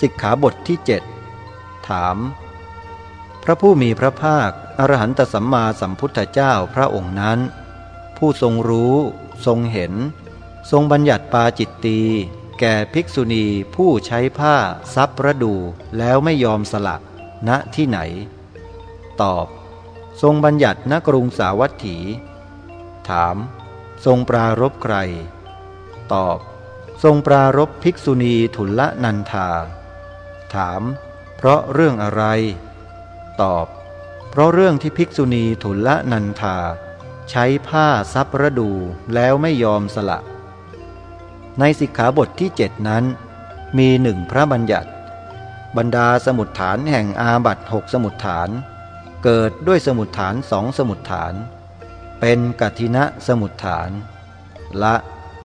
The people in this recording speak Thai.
สิกขาบทที่เจ็ดถาม พระผู้มีพระภาค อรหันตสัมมาสัมพุทธเจ้าพระองค์นั้น ผู้ทรงรู้ ทรงเห็น ทรงบัญญัติปาจิตตีแก่ภิกษุณีผู้ใช้ผ้าซับระดูแล้วไม่ยอมสละณที่ไหน ตอบ ทรงบัญญัติณกรุงสาวัตถี ถาม ทรงปรารบใคร ตอบ ทรงปรารบภิกษุณีทุลนันธา ถาม เพราะเรื่องอะไร ตอบ เพราะเรื่องที่ภิกษุณีทุลนันธาใช้ผ้าซับระดูแล้วไม่ยอมสละ ในสิกขาบทที่เจ็ดนั้น มีหนึ่งพระบัญญัติ บรรดาสมุดฐานแห่งอาบัตหกสมุดฐาน เกิดด้วยสมุดฐานสองสมุดฐาน เป็นกัทินะสมุดฐาน ละ